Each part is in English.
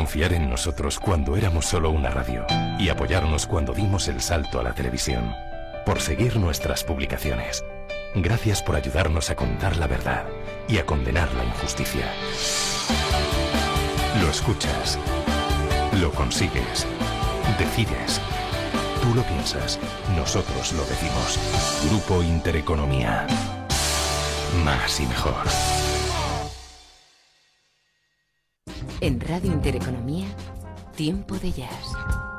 confiar en nosotros cuando éramos solo una radio y apoyarnos cuando dimos el salto a la televisión, por seguir nuestras publicaciones. Gracias por ayudarnos a contar la verdad y a condenar la injusticia. Lo escuchas, lo consigues, decides. Tú lo piensas, nosotros lo decimos. Grupo Intereconomía. Más y mejor. En Radio Intereconomía, Tiempo de Jazz.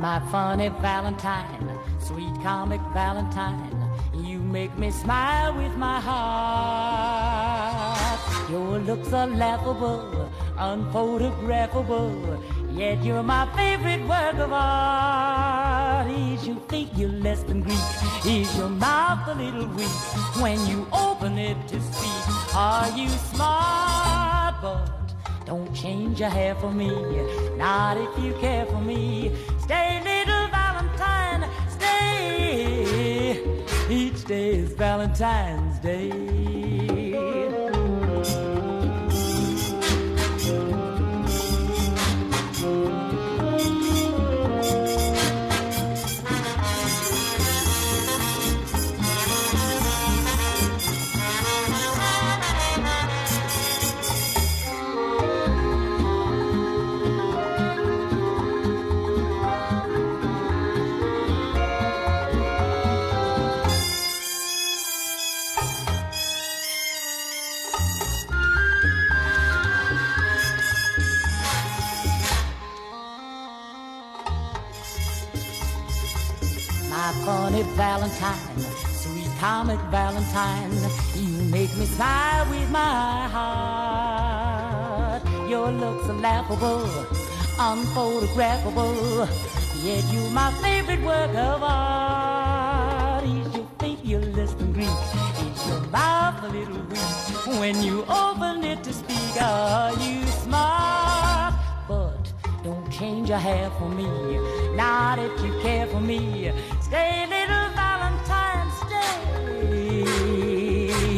My funny Valentine, sweet comic Valentine. You make me smile with my heart. Your looks are laughable, unphotographable, yet you're my favorite work of art. Is your figure less than Greek? Is your mouth a little weak when you open it to speak? Are you smart? But don't change your hair for me, not if you care for me. Stay, little Valentine, stay. Each day is Valentine's Day. Unphotographable. Yet you're my favorite work of art. Is your less than Greek? Is your mouth a little weak? When you open it to speak, are you smart? But don't change your hair for me, not if you care for me. Stay, little Valentine, stay.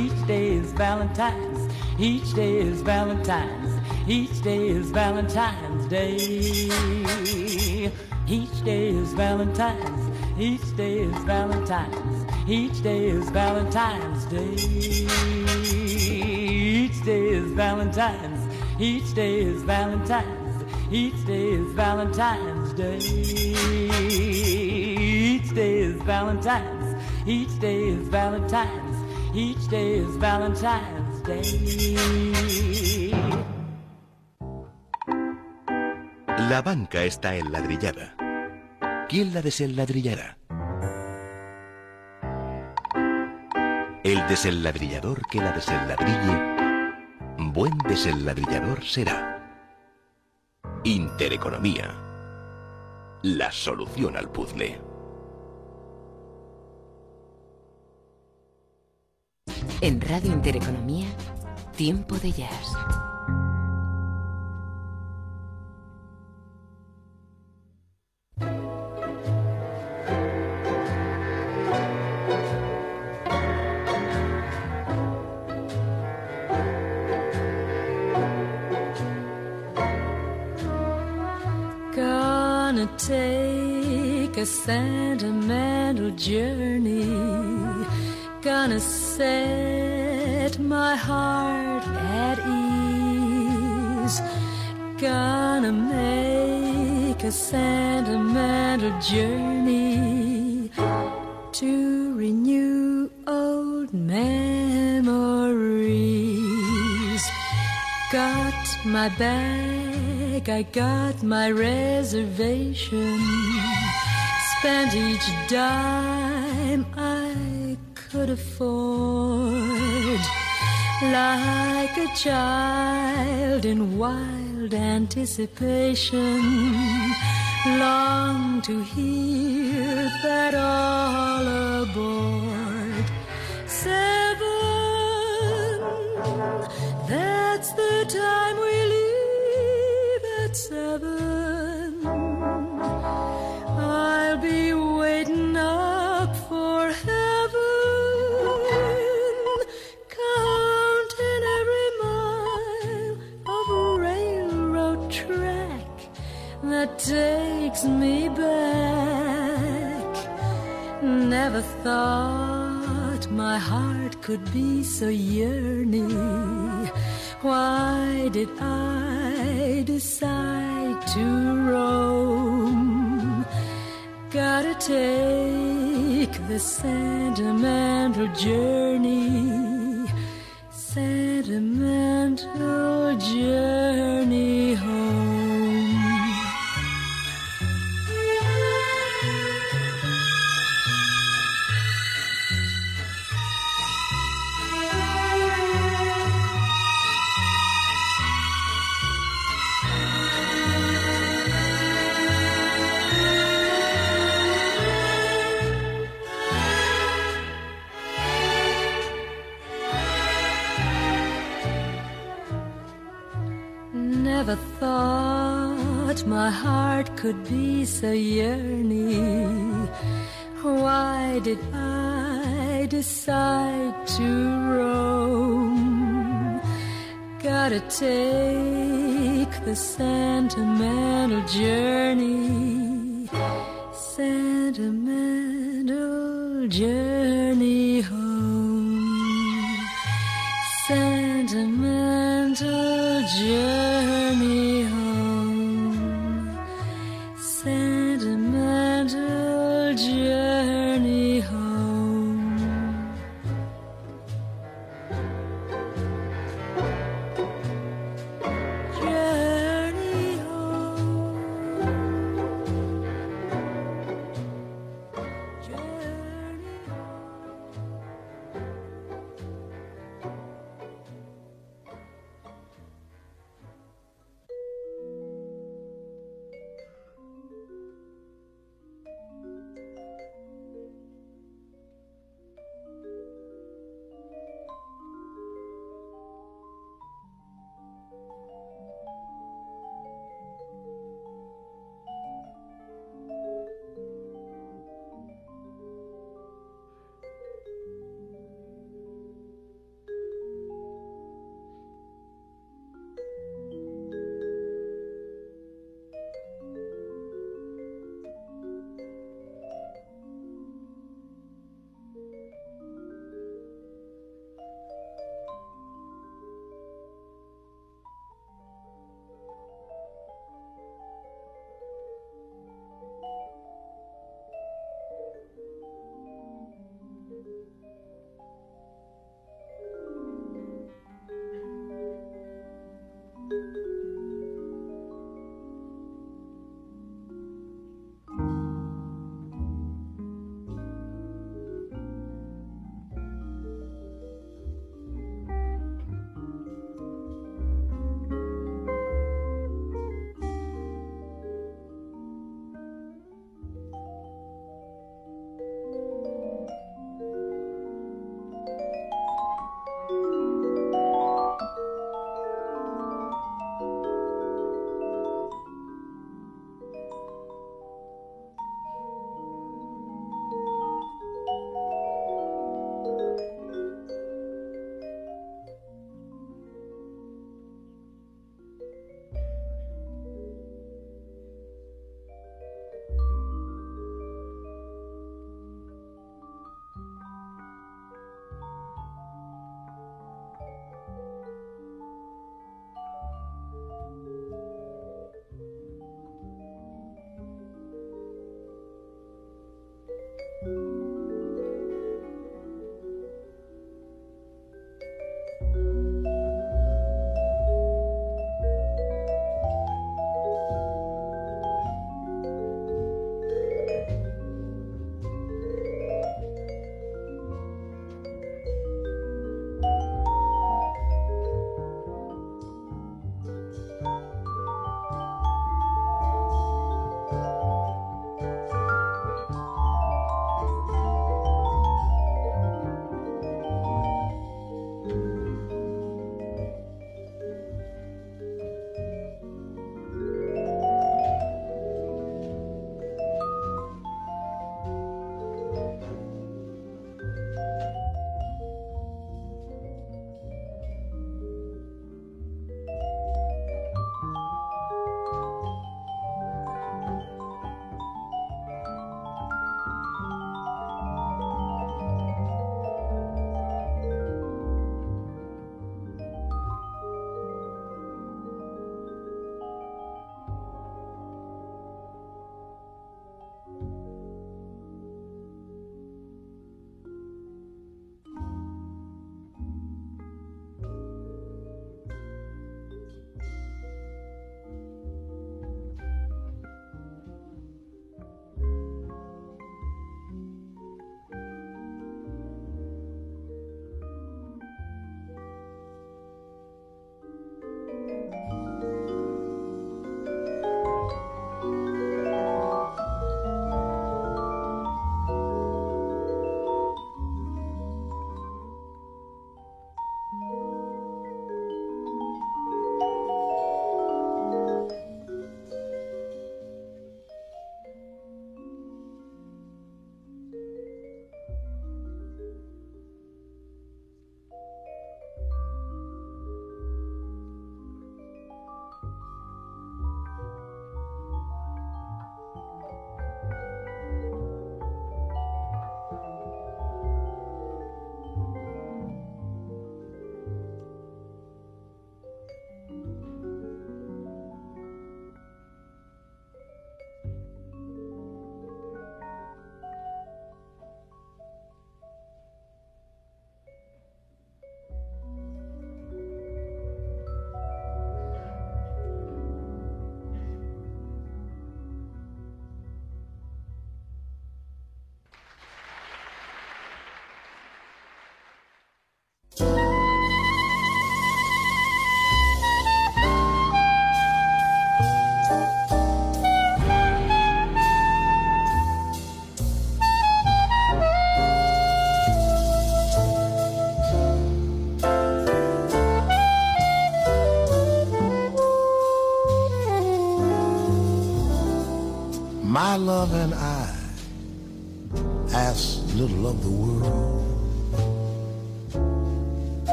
Each day is Valentine's. Each day is Valentine's. Each day is Valentine's Day. Each day is Valentine's. Each day is Valentine's. Each day is Valentine's Day. Each day is Valentine's. Each day is Valentine's. Each day is Valentine's Day. Each day is Valentine's. Each day is Valentine's. Each day is Valentine's Day. La banca está enladrillada. ¿Quién la desenladrillará? El desenladrillador que la desenladrille, buen desenladrillador será. Intereconomía. La solución al puzzle. En Radio Intereconomía, Tiempo de Jazz. Take a sentimental journey gonna set my heart at ease. Gonna make a sentimental journey to renew old memories. Got my bag, I got my reservation. Spent each dime I could afford. Like a child in wild anticipation, long to hear that all aboard. Seven, that's the time we at seven. I'll be waiting up for heaven, counting every mile of railroad track that takes me back. Never thought my heart could be so yearning. Why did I decide to roam? Gotta take the sentimental journey, sentimental journey could be so yearning. Why did I decide to roam? Gotta take the sentimental journey,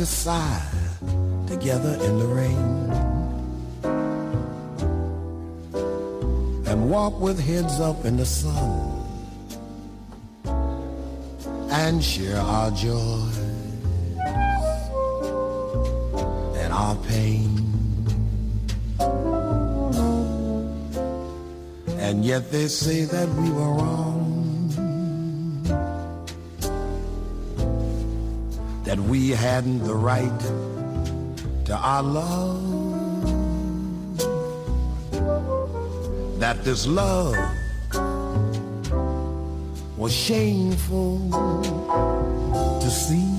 to sigh together in the rain. And walk with heads up in the sun. And share our joys and our pain. And yet they say that we were wrong. We hadn't the right to our love. That this love was shameful to see.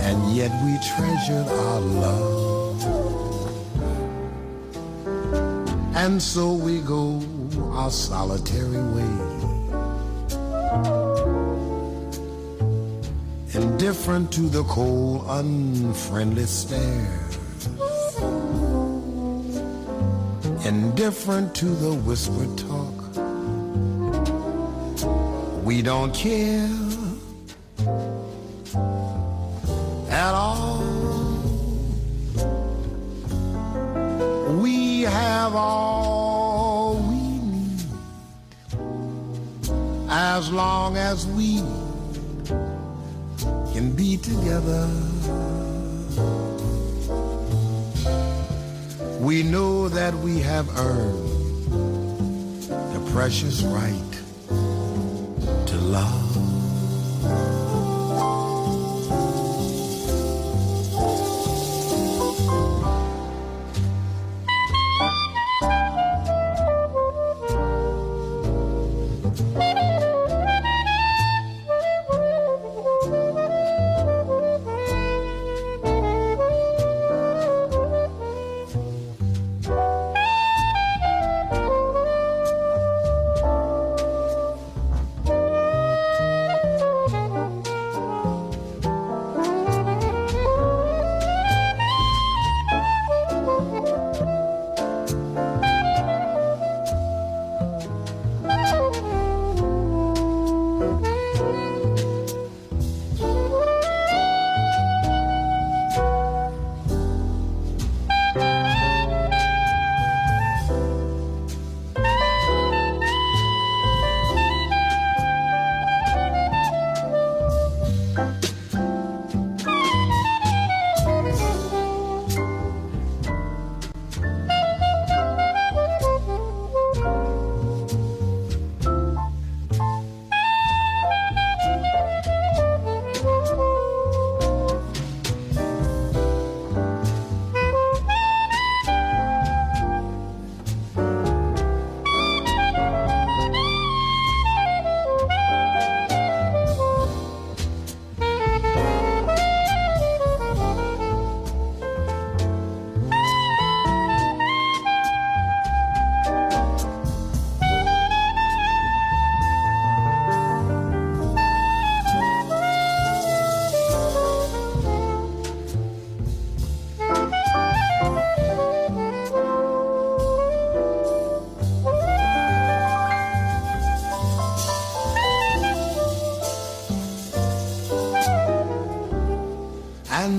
And yet we treasured our love. And so we go our solitary way. Indifferent to the cold, unfriendly stare. Indifferent to the whispered talk. We don't care earned the precious right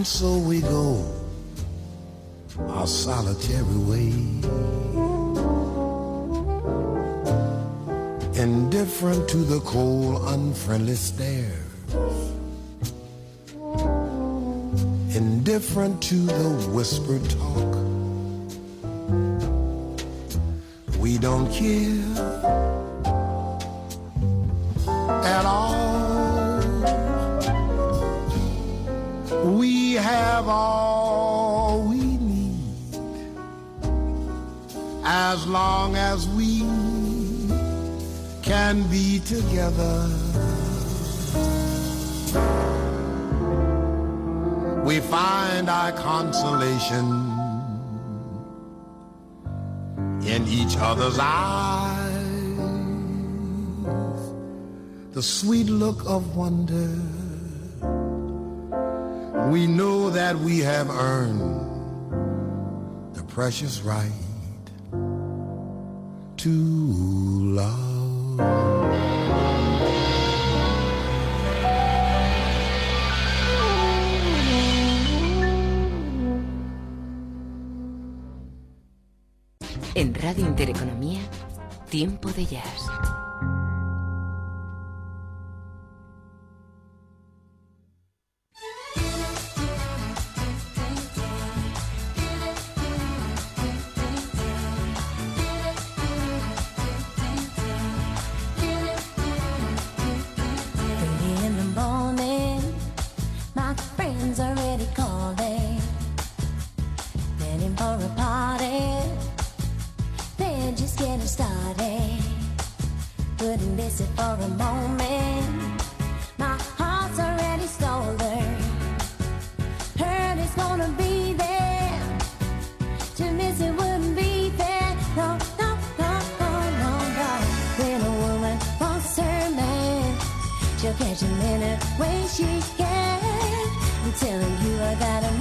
so we go our solitary way. Indifferent to the cold, unfriendly stare. Indifferent to the whispered talk. We don't care we find our consolation in each other's eyes. The sweet look of wonder, we know that we have earned the precious right to love. Intereconomía, tiempo de jazz. magic in her way she scared. I'm telling you I that I'm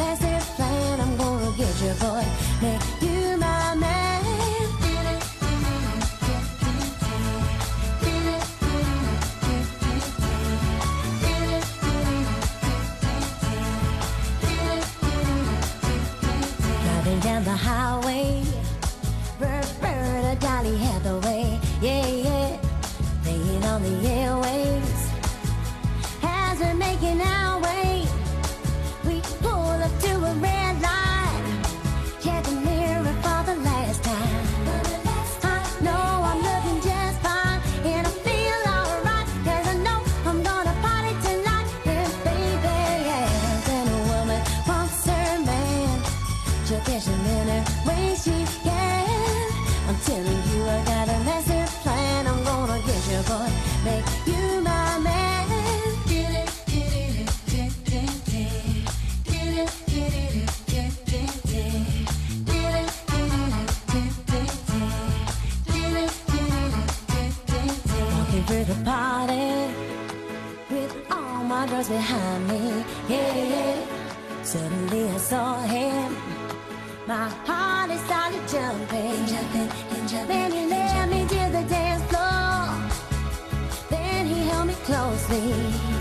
my behind me. Yeah. Suddenly I saw him. My heart is started jumping, jumping, and jumping. Then he led me to the dance floor. Then he held me closely.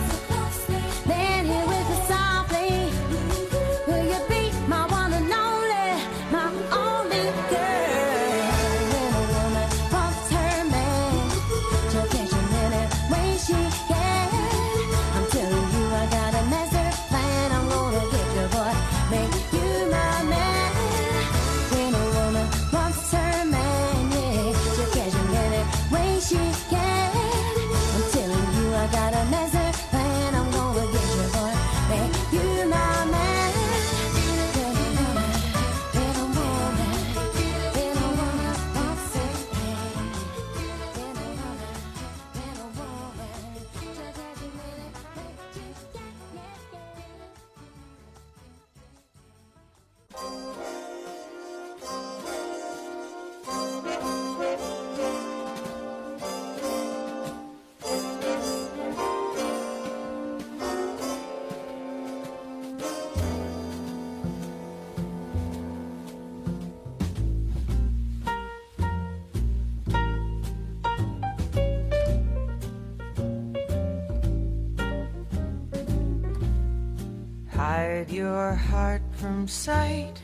hide your heart from sight.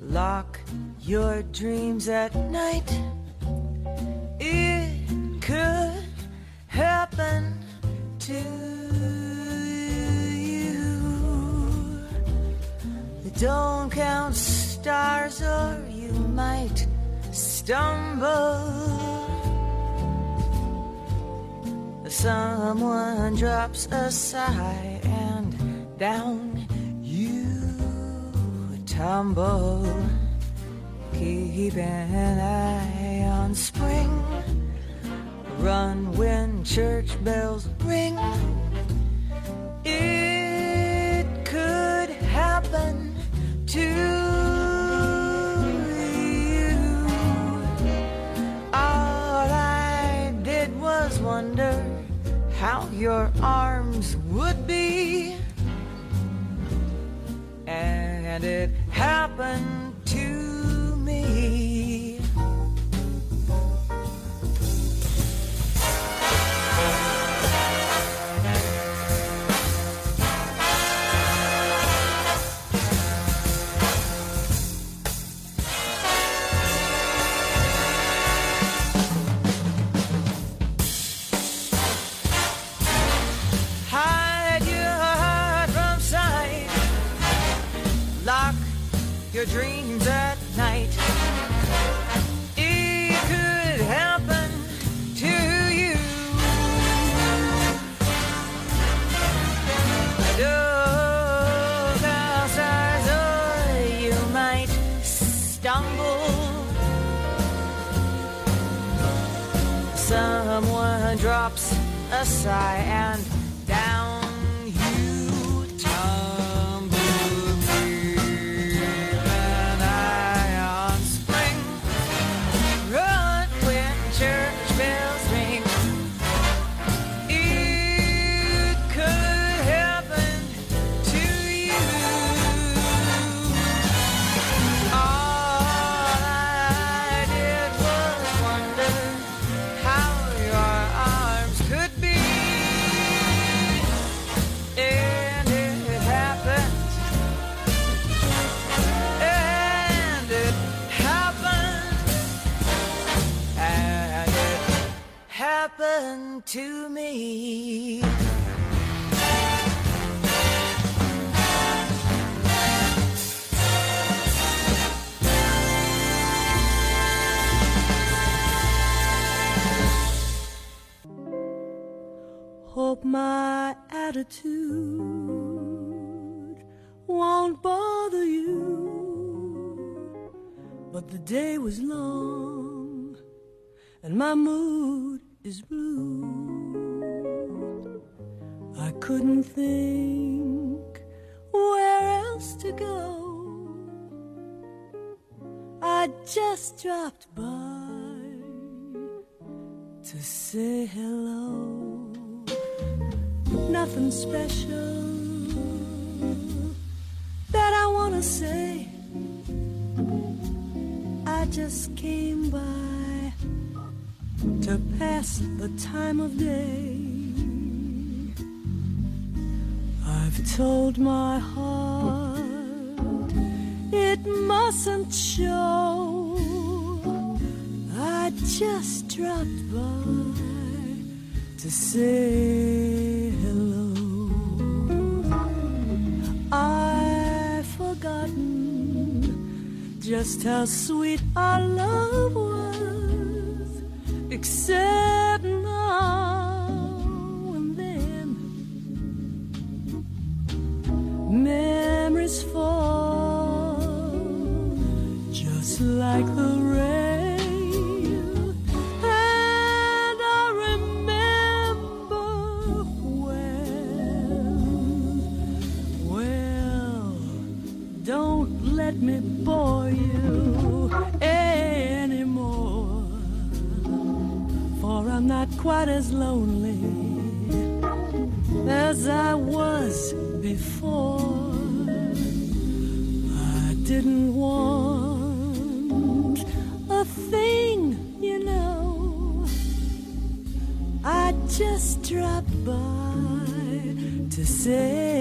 Lock your dreams at night. It could happen to you. Don't count stars, or you might stumble. Someone drops a sigh. keeping an eye on spring. Run when church bells ring. It could happen to you. All I did was wonder how your arms would be. And it happened to your dreams at night. It could happen to you. Look outside, or you might stumble. Someone drops a sigh and couldn't think where else to go. I just dropped by to say hello. Nothing special that I want to say. I just came by to pass the time of day. Told my heart it mustn't show. I just dropped by to say hello. I've forgotten just how sweet our love was, except now by to say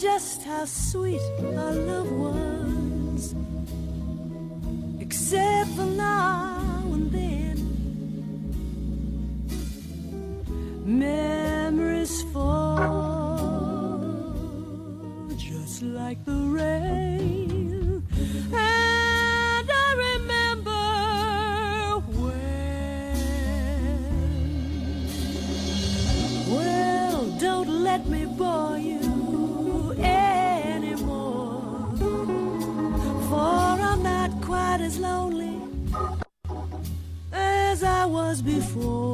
just how sweet our love was, except for now and then. Memories fall just like the rain, before.